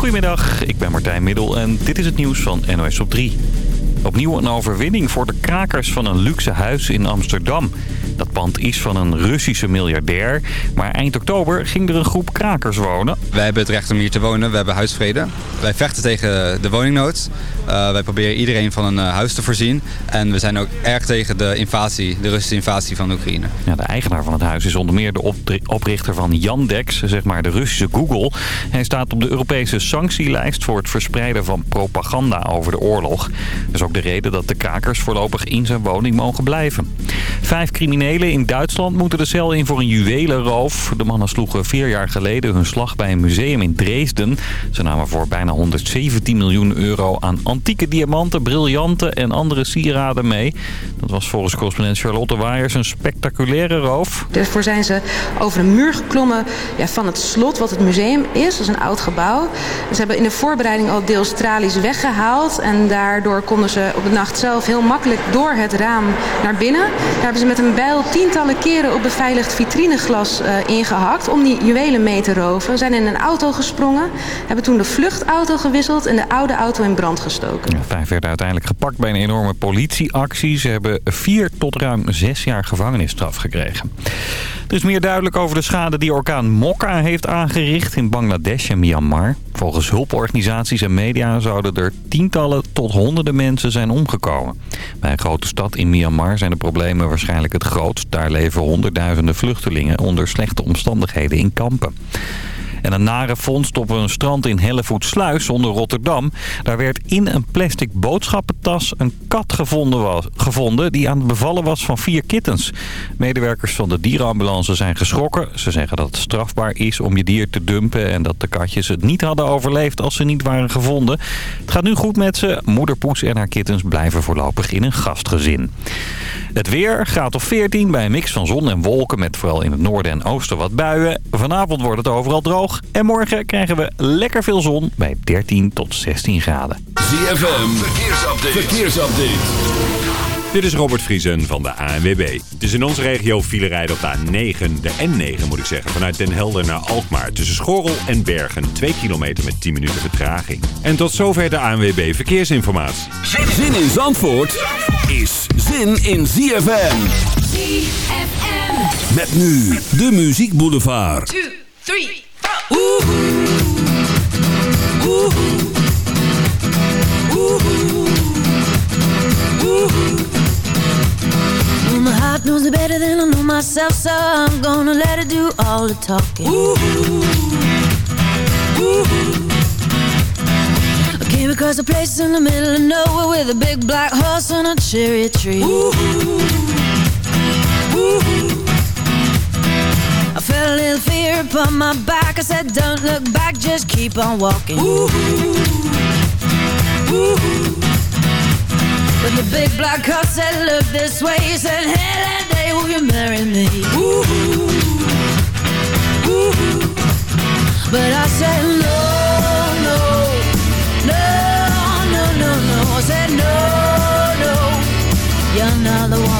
Goedemiddag, ik ben Martijn Middel en dit is het nieuws van NOS op 3. Opnieuw een overwinning voor de krakers van een luxe huis in Amsterdam. Dat pand is van een Russische miljardair. Maar eind oktober ging er een groep krakers wonen. Wij hebben het recht om hier te wonen. We hebben huisvrede. Wij vechten tegen de woningnood. Uh, wij proberen iedereen van een uh, huis te voorzien. En we zijn ook erg tegen de invasie, de Russische invasie van Oekraïne. Ja, de eigenaar van het huis is onder meer de oprichter van Yandex, zeg maar de Russische Google. Hij staat op de Europese sanctielijst voor het verspreiden van propaganda over de oorlog. Dat is ook de reden dat de krakers voorlopig in zijn woning mogen blijven. Vijf criminelen in Duitsland moeten de cel in voor een juwelenroof. De mannen sloegen vier jaar geleden hun slag bij een museum in Dresden. Ze namen voor bijna 117 miljoen euro aan antieke diamanten, briljanten en andere sieraden mee. Dat was volgens correspondent Charlotte Waaiers een spectaculaire roof. Daarvoor zijn ze over een muur geklommen ja, van het slot wat het museum is. Dat is een oud gebouw. Ze hebben in de voorbereiding al deels tralies weggehaald. En daardoor konden ze op de nacht zelf heel makkelijk door het raam naar binnen. Daar hebben ze met een bijl tientallen keren op beveiligd vitrineglas uh, ingehakt om die juwelen mee te roven. Zijn in een auto gesprongen, hebben toen de vluchtauto gewisseld en de oude auto in brand gestoken. Vijf werden uiteindelijk gepakt bij een enorme politieactie. Ze hebben vier tot ruim zes jaar gevangenisstraf gekregen. Er is meer duidelijk over de schade die orkaan Mokka heeft aangericht in Bangladesh en Myanmar. Volgens hulporganisaties en media zouden er tientallen tot honderden mensen zijn omgekomen. Bij een grote stad in Myanmar zijn de problemen waarschijnlijk het grootst. Daar leven honderdduizenden vluchtelingen onder slechte omstandigheden in kampen. En een nare vondst op een strand in Hellevoetsluis onder Rotterdam. Daar werd in een plastic boodschappentas een kat gevonden, was, gevonden die aan het bevallen was van vier kittens. Medewerkers van de dierenambulance zijn geschrokken. Ze zeggen dat het strafbaar is om je dier te dumpen... en dat de katjes het niet hadden overleefd als ze niet waren gevonden. Het gaat nu goed met ze. Moeder Poes en haar kittens blijven voorlopig in een gastgezin. Het weer gaat op 14 bij een mix van zon en wolken... met vooral in het noorden en oosten wat buien. Vanavond wordt het overal droog. En morgen krijgen we lekker veel zon bij 13 tot 16 graden. ZFM, verkeersupdate. verkeersupdate. Dit is Robert Vriesen van de ANWB. Het is in onze regio file rijden op de A9, de N9 moet ik zeggen. Vanuit Den Helder naar Alkmaar. Tussen Schorrel en Bergen. 2 kilometer met 10 minuten vertraging. En tot zover de ANWB Verkeersinformatie. Zin in Zandvoort is zin in ZFM. ZFM. Met nu de Muziek Boulevard. 2, 3. My heart knows it better than I know myself, so I'm gonna let it do all the talking. I came across a place in the middle of nowhere with a big black horse and a cherry tree. I felt a little fear upon my back I said don't look back, just keep on walking Ooh. Ooh. But the big black car said look this way He said hey that day will you marry me Ooh. Ooh. But I said no, no No, no, no, no I said no, no You're not the one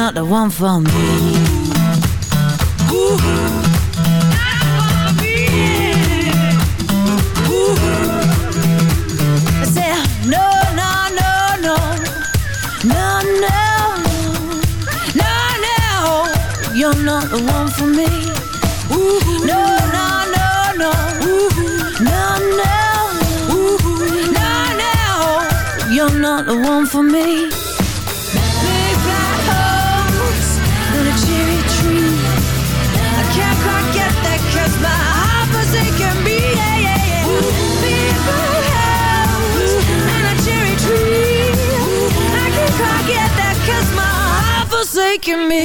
not the one for me Ooh. No, no, no, no, no, no, no, no, you're not the one for me. Ooh, no, no, no, no. Ooh, no, no. Ooh, no, no. You're not the one for me. Can't quite get that 'cause my heart forsaken me. Yeah, yeah, yeah. Big black holes and a cherry tree. I can't quite get that 'cause my heart forsaken me.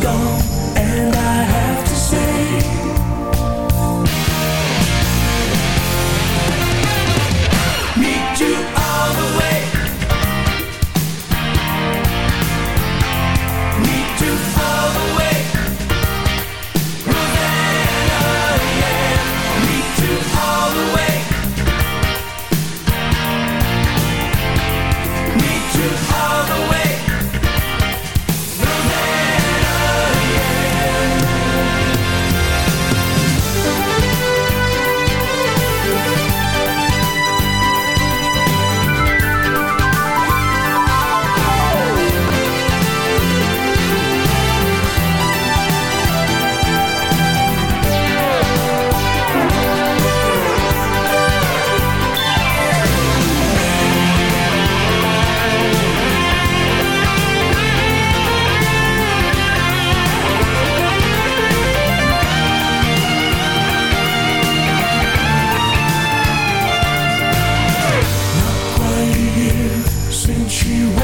gone. you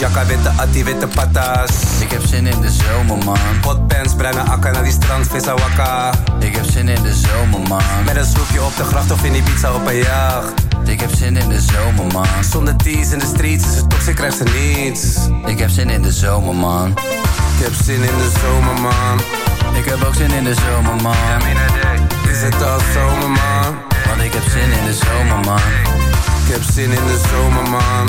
jacka, witte attie, witte patas. Ik heb zin in de zomer, man. Potpens, bruine akka naar die strand, vissa wakka. Ik heb zin in de zomer, man. Met een sloepje op de gracht of in die pizza op een jacht. Ik heb zin in de zomer, man. Zonder teas in de streets is het toxic, krijgt ze niets. Ik heb zin in de zomer, man. Ik heb zin in de zomer, man. Ik heb ook zin in de zomer, man. Is het al zomer, man? Want ik heb zin in de zomer, man. Ik heb zin in de zomer, man.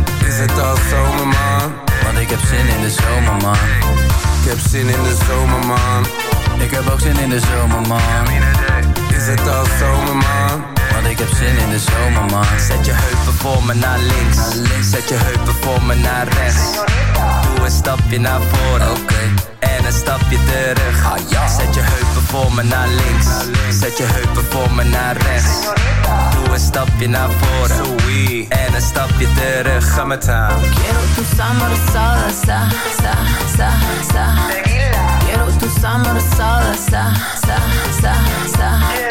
Is het al zomer, man? Want ik heb zin in de zomer, man. Ik heb zin in de zomer, man. Ik heb ook zin in de zomer, man. Is het al zomer, man? Want ik heb zin in de zomer, man. Zet je heupen voor me naar links. Naar links. Zet je heupen voor me naar rechts. Doe een stapje naar voren. Oké. En een stapje terug. Ah, ja. Zet je heupen voor me naar links. Zet je heupen voor me naar rechts. Doe een stapje naar voren. En een stapje terug. Ga met haar. Quiero tu summer salsa, sa, sa, sa. Quiero tu summer salsa, sa, sa, sa.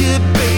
you be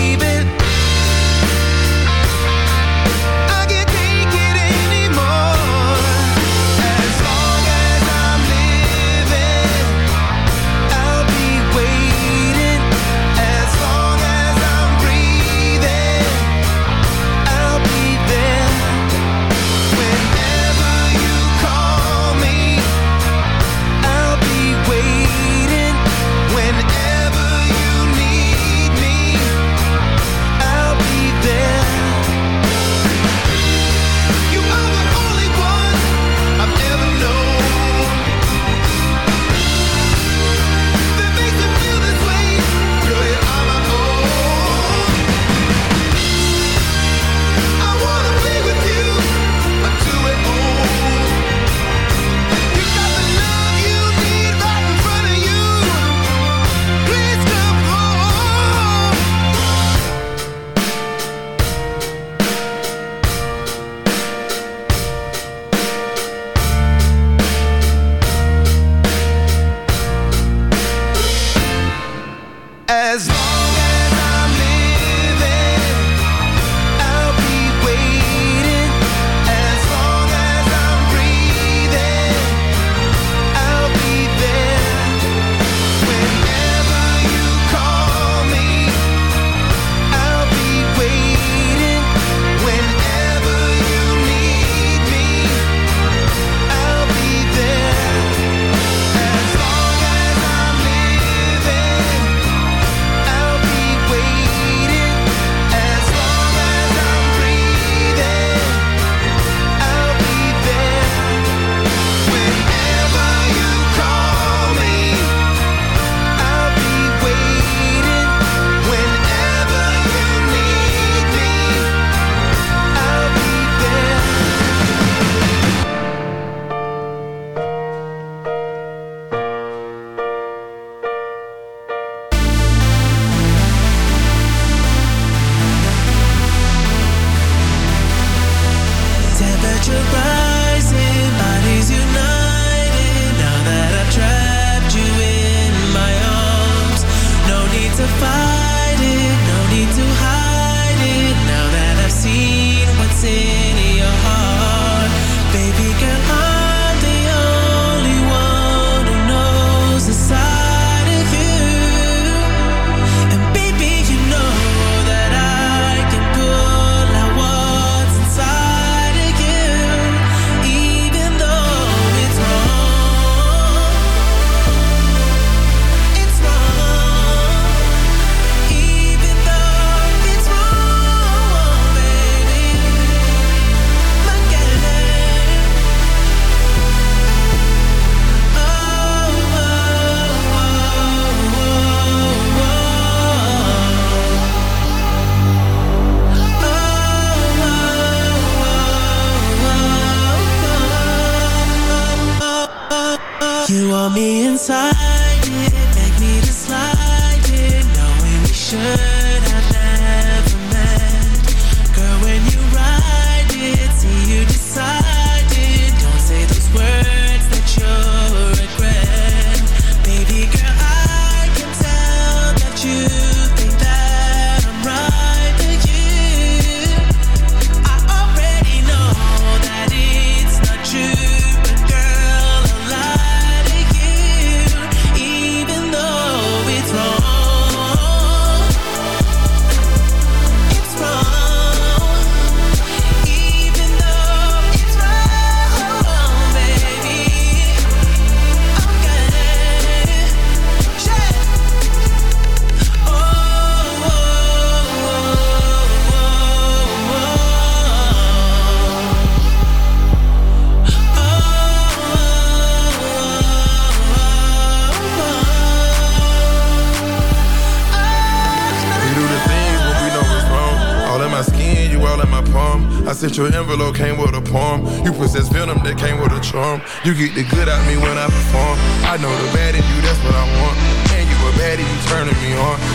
came with a poem. You possess venom that came with a charm. You get the good out me when I perform. I know the bad in you, that's what I want. And you a baddie, you turning me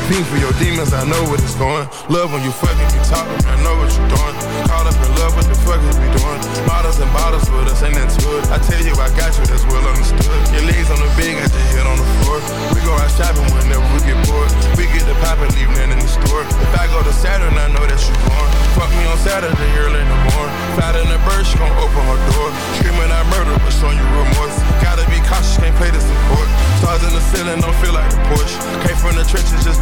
Fiend for your demons, I know what it's going. Love when you fucking me talking, I know what you're doing. Caught up in love, what the fuck is we doing? Bottles and bottles with us, ain't that to it? I tell you, I got you, that's well understood. Your legs on the bed, got your head on the floor. We go out shopping whenever we get bored. We get the pop nothing in the store. If I go to Saturn, I know that you born. Fuck me on Saturday, early in the morning. Flat in the bird, she gon' open her door. Screaming I murder, but showing you remorse. Gotta be cautious, can't play this in court. Stars in the ceiling, don't feel like a Porsche. Came from the trenches, just